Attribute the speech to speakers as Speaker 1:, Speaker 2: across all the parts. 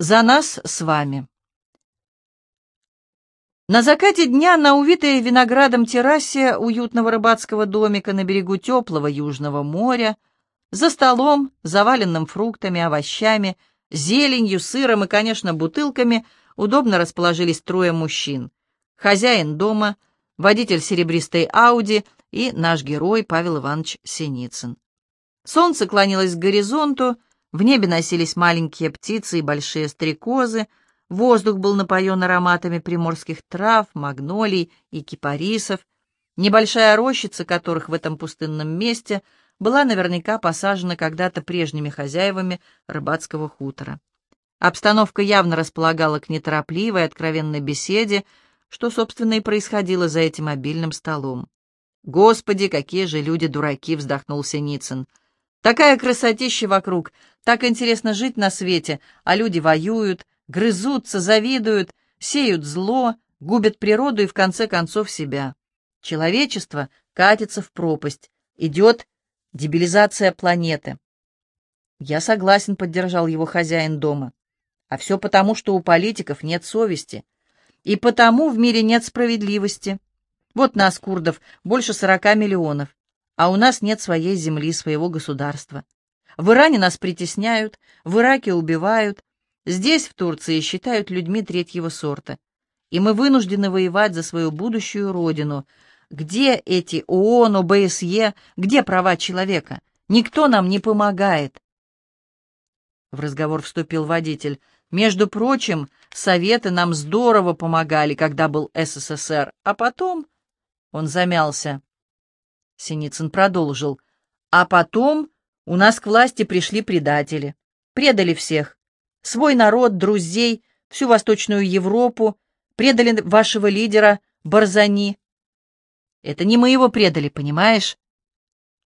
Speaker 1: За нас с вами. На закате дня на увитой виноградом террасе уютного рыбацкого домика на берегу теплого Южного моря, за столом, заваленным фруктами, овощами, зеленью, сыром и, конечно, бутылками, удобно расположились трое мужчин. Хозяин дома, водитель серебристой Ауди и наш герой Павел Иванович Синицын. Солнце клонилось к горизонту, в небе носились маленькие птицы и большие стрекозы, воздух был напоен ароматами приморских трав, магнолий и кипарисов, небольшая рощица которых в этом пустынном месте была наверняка посажена когда-то прежними хозяевами рыбацкого хутора. Обстановка явно располагала к неторопливой, откровенной беседе, что, собственно, и происходило за этим обильным столом. «Господи, какие же люди дураки!» — вздохнул Синицын — Такая красотища вокруг, так интересно жить на свете, а люди воюют, грызутся, завидуют, сеют зло, губят природу и в конце концов себя. Человечество катится в пропасть, идет дебилизация планеты. Я согласен, поддержал его хозяин дома. А все потому, что у политиков нет совести. И потому в мире нет справедливости. Вот нас, курдов, больше сорока миллионов а у нас нет своей земли, своего государства. В Иране нас притесняют, в Ираке убивают, здесь, в Турции, считают людьми третьего сорта. И мы вынуждены воевать за свою будущую родину. Где эти ООН, ОБСЕ, где права человека? Никто нам не помогает. В разговор вступил водитель. Между прочим, советы нам здорово помогали, когда был СССР, а потом... Он замялся. Синицын продолжил. А потом у нас к власти пришли предатели. Предали всех. Свой народ, друзей, всю Восточную Европу. Предали вашего лидера Барзани. Это не мы его предали, понимаешь?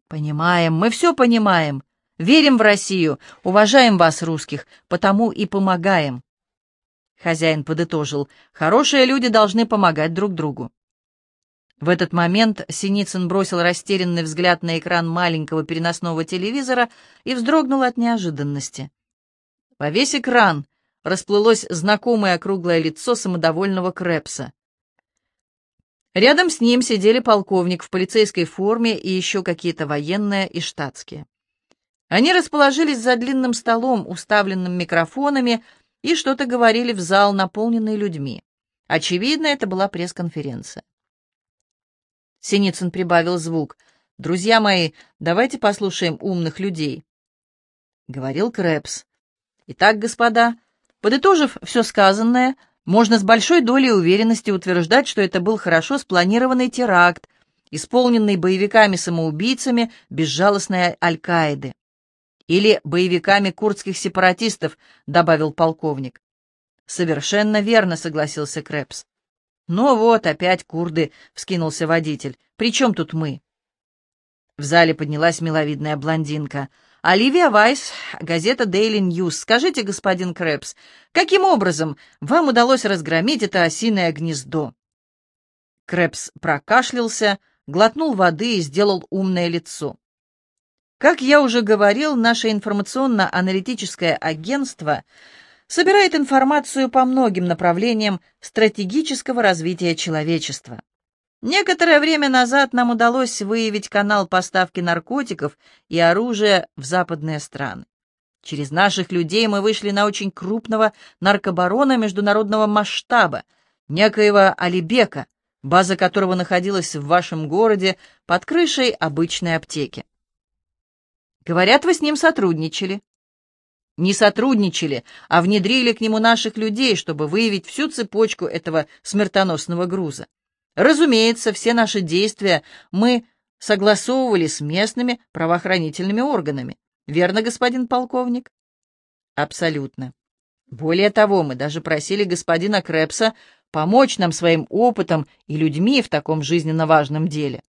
Speaker 1: Понимаем, мы все понимаем. Верим в Россию, уважаем вас, русских, потому и помогаем. Хозяин подытожил. Хорошие люди должны помогать друг другу. В этот момент Синицын бросил растерянный взгляд на экран маленького переносного телевизора и вздрогнул от неожиданности. Во весь экран расплылось знакомое округлое лицо самодовольного Крэпса. Рядом с ним сидели полковник в полицейской форме и еще какие-то военные и штатские. Они расположились за длинным столом, уставленным микрофонами, и что-то говорили в зал, наполненный людьми. Очевидно, это была пресс-конференция. Синицын прибавил звук. «Друзья мои, давайте послушаем умных людей», — говорил Крэпс. «Итак, господа, подытожив все сказанное, можно с большой долей уверенности утверждать, что это был хорошо спланированный теракт, исполненный боевиками-самоубийцами безжалостной Аль-Каиды. Или боевиками курдских сепаратистов, добавил полковник. Совершенно верно, согласился Крэпс. «Ну вот, опять курды», — вскинулся водитель. «При чем тут мы?» В зале поднялась миловидная блондинка. «Оливия Вайс, газета Daily News. Скажите, господин Крэпс, каким образом вам удалось разгромить это осиное гнездо?» Крэпс прокашлялся, глотнул воды и сделал умное лицо. Как я уже говорил, наше информационно-аналитическое агентство собирает информацию по многим направлениям стратегического развития человечества. Некоторое время назад нам удалось выявить канал поставки наркотиков и оружия в западные страны. Через наших людей мы вышли на очень крупного наркобарона международного масштаба, некоего Алибека, база которого находилась в вашем городе под крышей обычной аптеки. Говорят, вы с ним сотрудничали не сотрудничали, а внедрили к нему наших людей, чтобы выявить всю цепочку этого смертоносного груза. Разумеется, все наши действия мы согласовывали с местными правоохранительными органами. Верно, господин полковник? Абсолютно. Более того, мы даже просили господина Крепса помочь нам своим опытом и людьми в таком жизненно важном деле.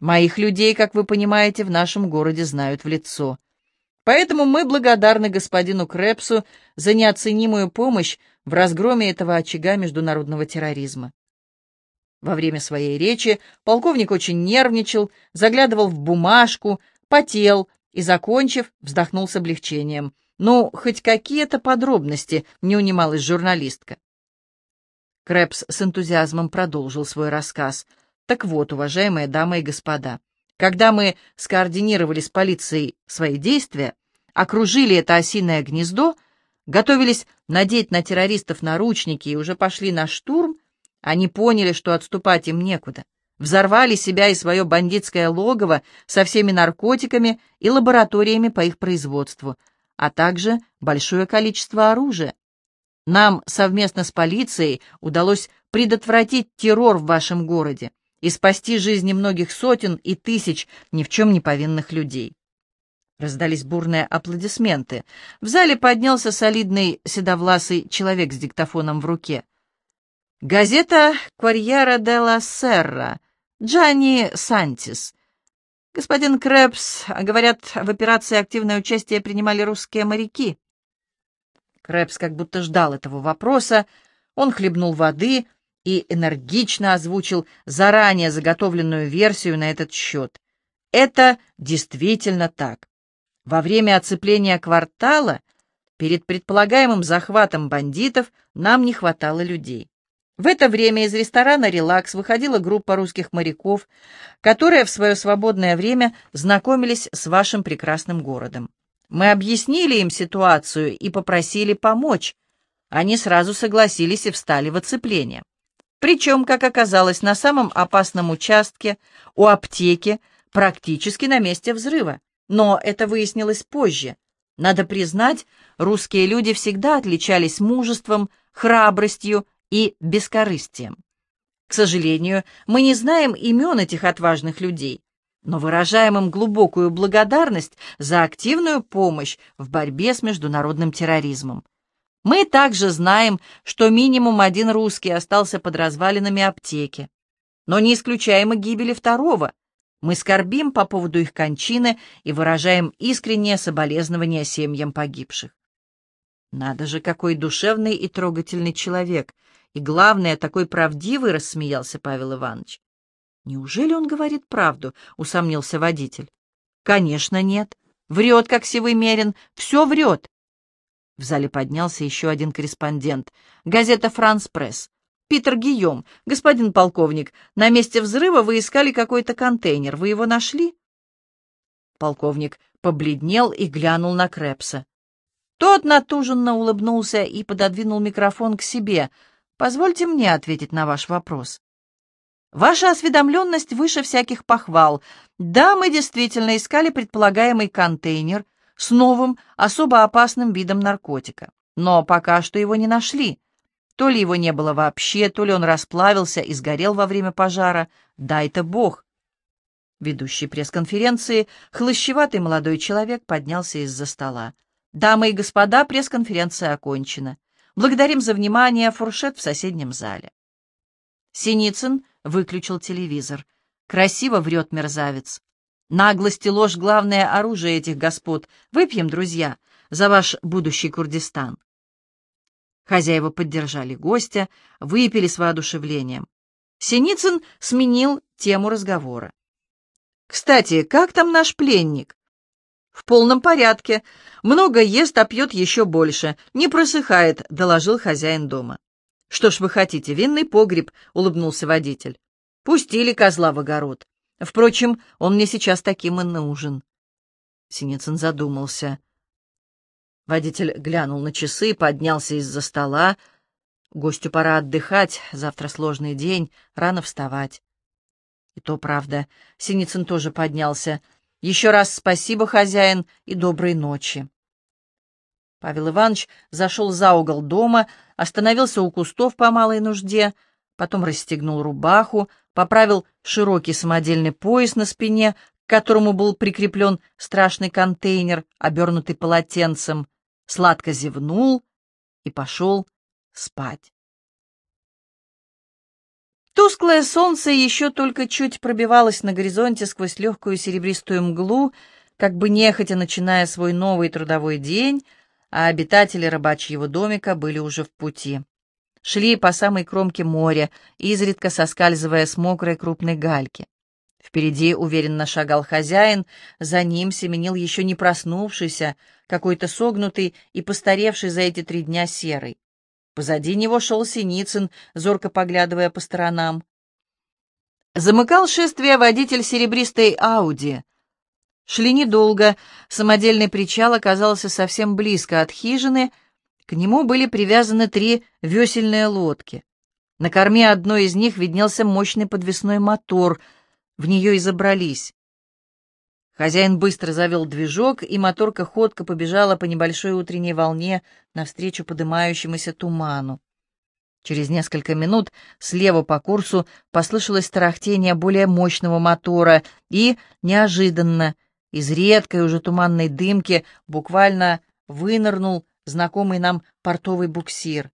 Speaker 1: Моих людей, как вы понимаете, в нашем городе знают в лицо. Поэтому мы благодарны господину Крепсу за неоценимую помощь в разгроме этого очага международного терроризма. Во время своей речи полковник очень нервничал, заглядывал в бумажку, потел и, закончив, вздохнул с облегчением. «Ну, хоть какие-то подробности», — не унималась журналистка. Крэпс с энтузиазмом продолжил свой рассказ. «Так вот, уважаемые дамы и господа, когда мы скоординировали с полицией свои действия, окружили это осиное гнездо, готовились надеть на террористов наручники и уже пошли на штурм, они поняли, что отступать им некуда. Взорвали себя и свое бандитское логово со всеми наркотиками и лабораториями по их производству, а также большое количество оружия. Нам совместно с полицией удалось предотвратить террор в вашем городе и спасти жизни многих сотен и тысяч ни в чем не повинных людей. Раздались бурные аплодисменты. В зале поднялся солидный седовласый человек с диктофоном в руке. Газета «Корьера де ла Серра», Джанни Сантис. Господин Крэпс, говорят, в операции активное участие принимали русские моряки. Крэпс как будто ждал этого вопроса. Он хлебнул воды и энергично озвучил заранее заготовленную версию на этот счет. Это действительно так. Во время оцепления квартала перед предполагаемым захватом бандитов нам не хватало людей. В это время из ресторана «Релакс» выходила группа русских моряков, которые в свое свободное время знакомились с вашим прекрасным городом. Мы объяснили им ситуацию и попросили помочь. Они сразу согласились и встали в оцепление. Причем, как оказалось, на самом опасном участке, у аптеки, практически на месте взрыва. Но это выяснилось позже. Надо признать, русские люди всегда отличались мужеством, храбростью и бескорыстием. К сожалению, мы не знаем имен этих отважных людей, но выражаем им глубокую благодарность за активную помощь в борьбе с международным терроризмом. Мы также знаем, что минимум один русский остался под развалинами аптеки, но не исключаем и гибели второго, мы скорбим по поводу их кончины и выражаем искреннее соболезнование семьям погибших. Надо же, какой душевный и трогательный человек. И главное, такой правдивый, рассмеялся Павел Иванович. Неужели он говорит правду? Усомнился водитель. Конечно, нет. Врет, как сивый мерин. Все врет. В зале поднялся еще один корреспондент. Газета «Франс Пресс». «Питер Гийом, господин полковник, на месте взрыва вы искали какой-то контейнер. Вы его нашли?» Полковник побледнел и глянул на Крепса. Тот натуженно улыбнулся и пододвинул микрофон к себе. «Позвольте мне ответить на ваш вопрос». «Ваша осведомленность выше всяких похвал. Да, мы действительно искали предполагаемый контейнер с новым, особо опасным видом наркотика. Но пока что его не нашли. То ли его не было вообще, то ли он расплавился и сгорел во время пожара. Дай-то бог. Ведущий пресс-конференции, хлыщеватый молодой человек поднялся из-за стола. «Дамы и господа, пресс-конференция окончена. Благодарим за внимание, фуршет в соседнем зале». Синицын выключил телевизор. Красиво врет мерзавец. Наглость и ложь — главное оружие этих господ. Выпьем, друзья, за ваш будущий Курдистан. Хозяева поддержали гостя, выпили с воодушевлением. Синицын сменил тему разговора. «Кстати, как там наш пленник?» «В полном порядке. Много ест, а пьет еще больше. Не просыхает», — доложил хозяин дома. «Что ж вы хотите, винный погреб», — улыбнулся водитель. «Пустили козла в огород. Впрочем, он мне сейчас таким и нужен». Синицын задумался. Водитель глянул на часы, поднялся из-за стола. Гостю пора отдыхать, завтра сложный день, рано вставать. И то правда. Синицын тоже поднялся. Еще раз спасибо, хозяин, и доброй ночи. Павел Иванович зашел за угол дома, остановился у кустов по малой нужде, потом расстегнул рубаху, поправил широкий самодельный пояс на спине, к которому был прикреплен страшный контейнер, обернутый полотенцем, сладко зевнул и пошел спать. Тусклое солнце еще только чуть пробивалось на горизонте сквозь легкую серебристую мглу, как бы нехотя начиная свой новый трудовой день, а обитатели рыбачьего домика были уже в пути. Шли по самой кромке моря, изредка соскальзывая с мокрой крупной гальки. Впереди уверенно шагал хозяин, за ним семенил еще не проснувшийся, какой-то согнутый и постаревший за эти три дня серый. Позади него шел Синицын, зорко поглядывая по сторонам. Замыкал шествие водитель серебристой Ауди. Шли недолго, самодельный причал оказался совсем близко от хижины, к нему были привязаны три весельные лодки. На корме одной из них виднелся мощный подвесной мотор, в нее и забрались. Хозяин быстро завел движок, и моторка ходко побежала по небольшой утренней волне навстречу подымающемуся туману. Через несколько минут слева по курсу послышалось тарахтение более мощного мотора, и, неожиданно, из редкой уже туманной дымки буквально вынырнул знакомый нам портовый буксир.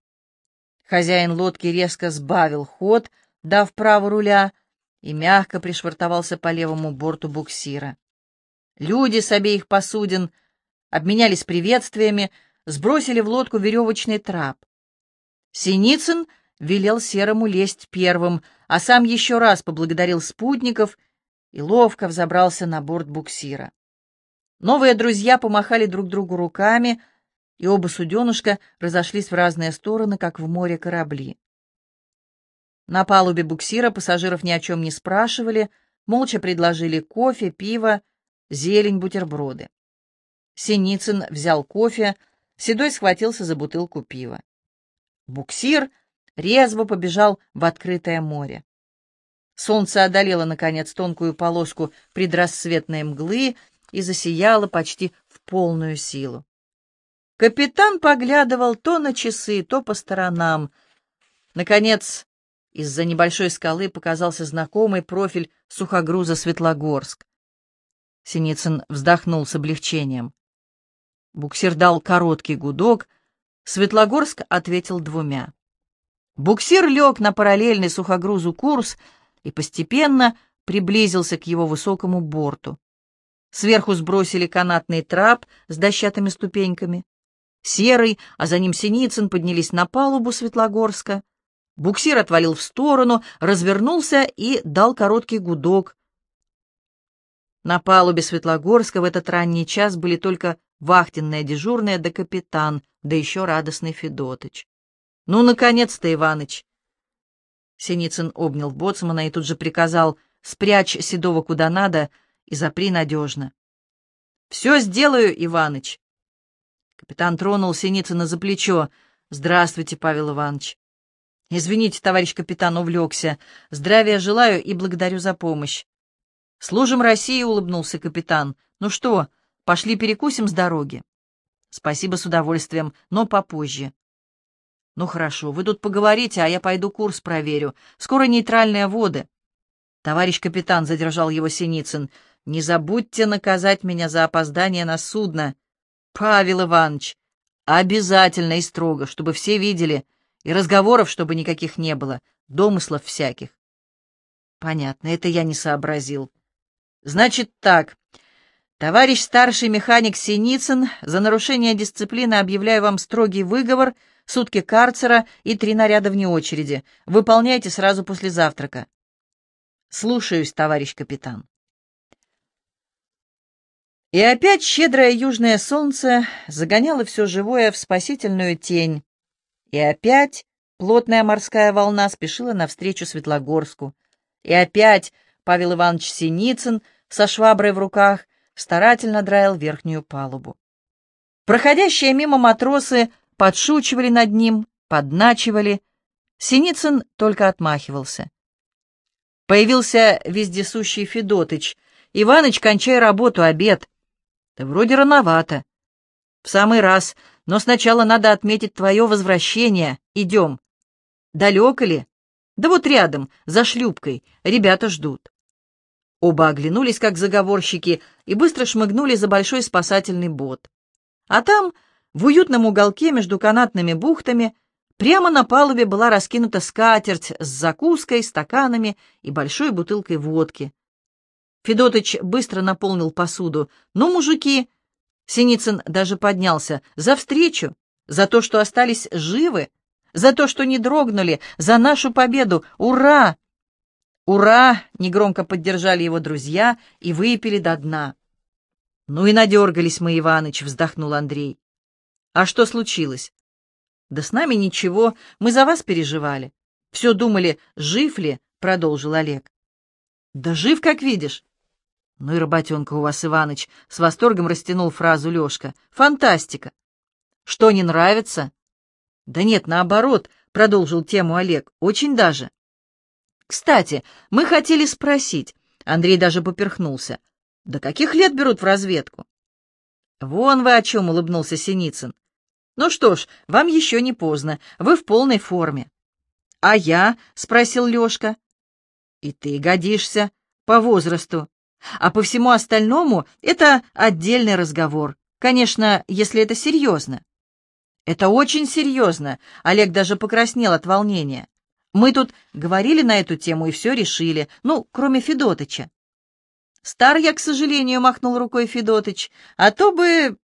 Speaker 1: Хозяин лодки резко сбавил ход, дав право руля, и мягко пришвартовался по левому борту буксира. Люди с обеих посудин обменялись приветствиями, сбросили в лодку веревочный трап. Синицын велел Серому лезть первым, а сам еще раз поблагодарил спутников и ловко взобрался на борт буксира. Новые друзья помахали друг другу руками, и оба суденушка разошлись в разные стороны, как в море корабли. На палубе буксира пассажиров ни о чем не спрашивали, молча предложили кофе, пиво, зелень, бутерброды. Синицын взял кофе, Седой схватился за бутылку пива. Буксир резво побежал в открытое море. Солнце одолело, наконец, тонкую полоску предрассветной мглы и засияло почти в полную силу. Капитан поглядывал то на часы, то по сторонам. Наконец, из-за небольшой скалы показался знакомый профиль сухогруза Светлогорск. Синицын вздохнул с облегчением. Буксир дал короткий гудок, Светлогорск ответил двумя. Буксир лег на параллельный сухогрузу курс и постепенно приблизился к его высокому борту. Сверху сбросили канатный трап с дощатыми ступеньками. Серый, а за ним Синицын поднялись на палубу Светлогорска. Буксир отвалил в сторону, развернулся и дал короткий гудок, на палубе Светлогорска в этот ранний час были только вахтенная дежурная да капитан, да еще радостный Федотыч. «Ну, наконец-то, Иваныч!» Синицын обнял боцмана и тут же приказал «Спрячь Седова куда надо и запри надежно». «Все сделаю, Иваныч!» Капитан тронул Синицына за плечо. «Здравствуйте, Павел Иванович!» «Извините, товарищ капитан, увлекся. Здравия желаю и благодарю за помощь. «Служим России», — улыбнулся капитан. «Ну что, пошли перекусим с дороги?» «Спасибо с удовольствием, но попозже». «Ну хорошо, вы тут поговорите, а я пойду курс проверю. Скоро нейтральные воды». «Товарищ капитан», — задержал его Синицын, — «не забудьте наказать меня за опоздание на судно». «Павел Иванович, обязательно и строго, чтобы все видели, и разговоров, чтобы никаких не было, домыслов всяких». «Понятно, это я не сообразил». Значит так. Товарищ старший механик Синицын, за нарушение дисциплины объявляю вам строгий выговор, сутки карцера и три наряда вне очереди. Выполняйте сразу после завтрака. Слушаюсь, товарищ капитан. И опять щедрое южное солнце загоняло все живое в спасительную тень. И опять плотная морская волна спешила навстречу Светлогорску. И опять Павел Иванович Синицын со шваброй в руках старательно драил верхнюю палубу. Проходящие мимо матросы подшучивали над ним, подначивали. Синицын только отмахивался. Появился вездесущий Федотыч. «Иваныч, кончай работу, обед». «Да вроде рановато». «В самый раз, но сначала надо отметить твое возвращение. Идем». «Далеко ли?» «Да вот рядом, за шлюпкой. Ребята ждут». Оба оглянулись, как заговорщики, и быстро шмыгнули за большой спасательный бот. А там, в уютном уголке между канатными бухтами, прямо на палубе была раскинута скатерть с закуской, стаканами и большой бутылкой водки. Федотыч быстро наполнил посуду. «Ну, мужики!» Синицын даже поднялся. «За встречу! За то, что остались живы! За то, что не дрогнули! За нашу победу! Ура!» «Ура!» — негромко поддержали его друзья и выпили до дна. «Ну и надергались мы, Иваныч», — вздохнул Андрей. «А что случилось?» «Да с нами ничего, мы за вас переживали. Все думали, жив ли?» — продолжил Олег. «Да жив, как видишь». «Ну и работенка у вас, Иваныч», — с восторгом растянул фразу Лешка. «Фантастика!» «Что, не нравится?» «Да нет, наоборот», — продолжил тему Олег. «Очень даже». «Кстати, мы хотели спросить». Андрей даже поперхнулся. «До каких лет берут в разведку?» «Вон вы о чем», — улыбнулся Синицын. «Ну что ж, вам еще не поздно, вы в полной форме». «А я?» — спросил Лешка. «И ты годишься по возрасту. А по всему остальному это отдельный разговор. Конечно, если это серьезно». «Это очень серьезно», — Олег даже покраснел от волнения. «Мы тут говорили на эту тему и все решили, ну, кроме Федотыча». «Стар я, к сожалению», — махнул рукой Федотыч, «а то бы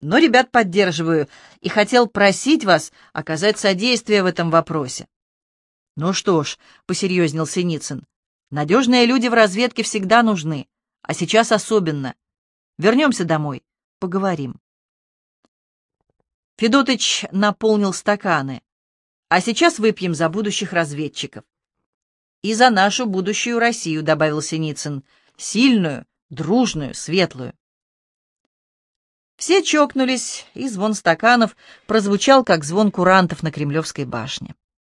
Speaker 1: но ребят поддерживаю и хотел просить вас оказать содействие в этом вопросе. Ну что ж, посерьезнел Синицын, надежные люди в разведке всегда нужны, а сейчас особенно. Вернемся домой, поговорим. Федотыч наполнил стаканы. А сейчас выпьем за будущих разведчиков. И за нашу будущую Россию, добавил Синицын, сильную, дружную, светлую. Все чокнулись, и звон стаканов прозвучал, как звон курантов на Кремлевской башне.